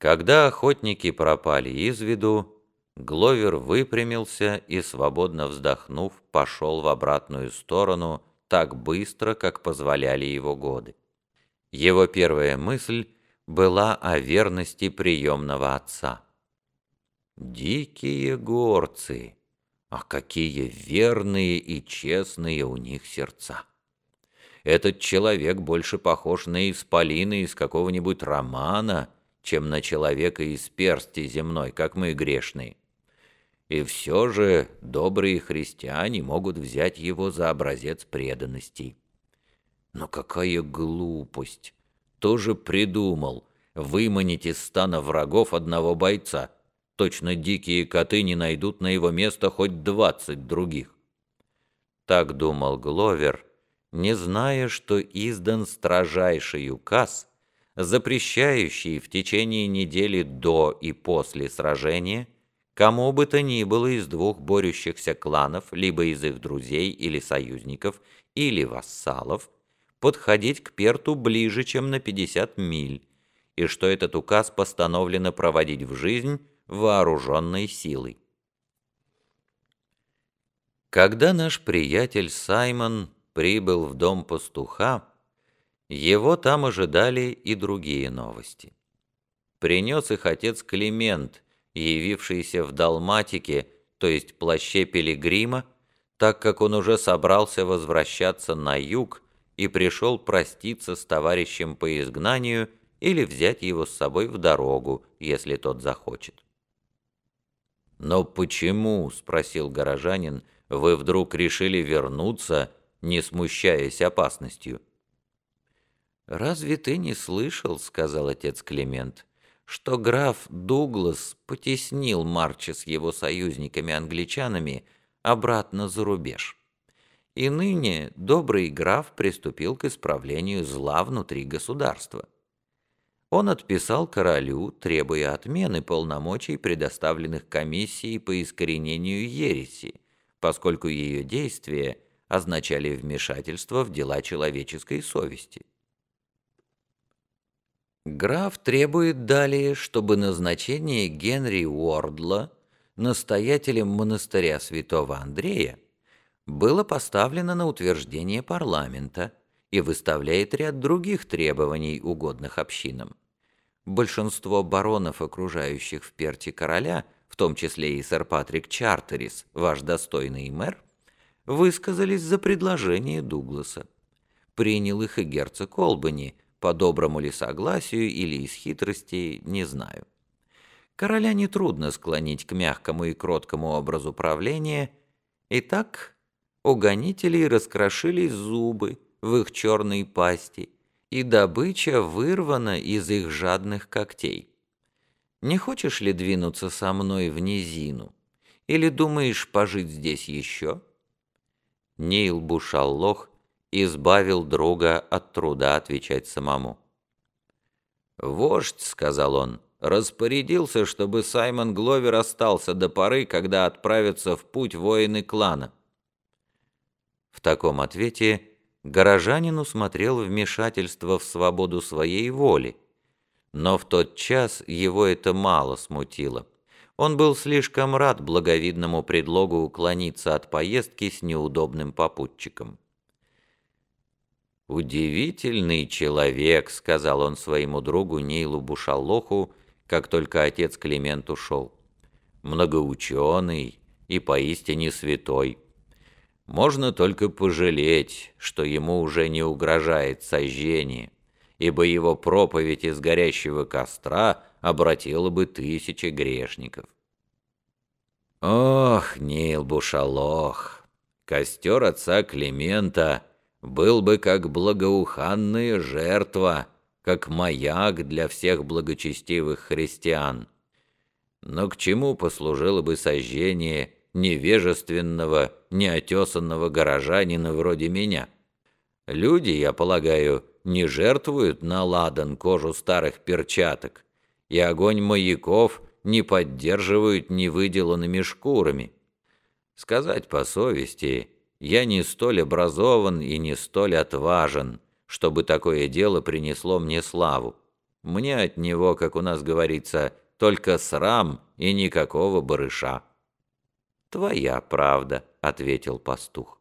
Когда охотники пропали из виду, Гловер выпрямился и, свободно вздохнув, пошел в обратную сторону так быстро, как позволяли его годы. Его первая мысль была о верности приемного отца. «Дикие горцы! А какие верные и честные у них сердца!» Этот человек больше похож на исполина из какого-нибудь романа, чем на человека из персти земной, как мы грешные. И все же добрые христиане могут взять его за образец преданности. Но какая глупость! Тоже придумал выманить из стана врагов одного бойца. Точно дикие коты не найдут на его место хоть двадцать других. Так думал Гловер, не зная, что издан строжайший указ, запрещающий в течение недели до и после сражения кому бы то ни было из двух борющихся кланов, либо из их друзей или союзников, или вассалов, подходить к Перту ближе, чем на 50 миль, и что этот указ постановлено проводить в жизнь вооруженной силой. Когда наш приятель Саймон прибыл в дом пастуха, его там ожидали и другие новости. Принес их отец Климент, явившийся в далматике, то есть плаще пилигрима, так как он уже собрался возвращаться на юг и пришел проститься с товарищем по изгнанию или взять его с собой в дорогу, если тот захочет. «Но почему, — спросил горожанин, — вы вдруг решили вернуться не смущаясь опасностью. «Разве ты не слышал, — сказал отец Климент, — что граф Дуглас потеснил Марча с его союзниками-англичанами обратно за рубеж? И ныне добрый граф приступил к исправлению зла внутри государства. Он отписал королю, требуя отмены полномочий, предоставленных комиссией по искоренению ереси, поскольку ее действия — означали вмешательство в дела человеческой совести. Граф требует далее, чтобы назначение Генри Уордла настоятелем монастыря святого Андрея было поставлено на утверждение парламента и выставляет ряд других требований, угодных общинам. Большинство баронов, окружающих в Перте короля, в том числе и сэр Патрик Чартерис, ваш достойный мэр, высказались за предложение Дугласа. Принял их и герцог Колбани, по доброму ли согласию или из хитрости, не знаю. Короля нетрудно склонить к мягкому и кроткому образу правления, и так у гонителей раскрошились зубы в их черной пасти, и добыча вырвана из их жадных когтей. Не хочешь ли двинуться со мной в низину? Или думаешь пожить здесь еще?» Нил Бушаллох избавил друга от труда отвечать самому. «Вождь», — сказал он, — распорядился, чтобы Саймон Гловер остался до поры, когда отправятся в путь воины клана. В таком ответе горожанин усмотрел вмешательство в свободу своей воли, но в тот час его это мало смутило. Он был слишком рад благовидному предлогу уклониться от поездки с неудобным попутчиком. «Удивительный человек», — сказал он своему другу Нейлу Бушаллоху, как только отец Климент ушел. «Многоученый и поистине святой. Можно только пожалеть, что ему уже не угрожает сожжение, ибо его проповедь из горящего костра — обратило бы тысячи грешников. Ох, Нил Бушалох, костер отца Климента был бы как благоуханная жертва, как маяк для всех благочестивых христиан. Но к чему послужило бы сожжение невежественного, неотесанного горожанина вроде меня? Люди, я полагаю, не жертвуют на ладан кожу старых перчаток, и огонь маяков не поддерживают невыделанными шкурами. Сказать по совести, я не столь образован и не столь отважен, чтобы такое дело принесло мне славу. Мне от него, как у нас говорится, только срам и никакого барыша». «Твоя правда», — ответил пастух.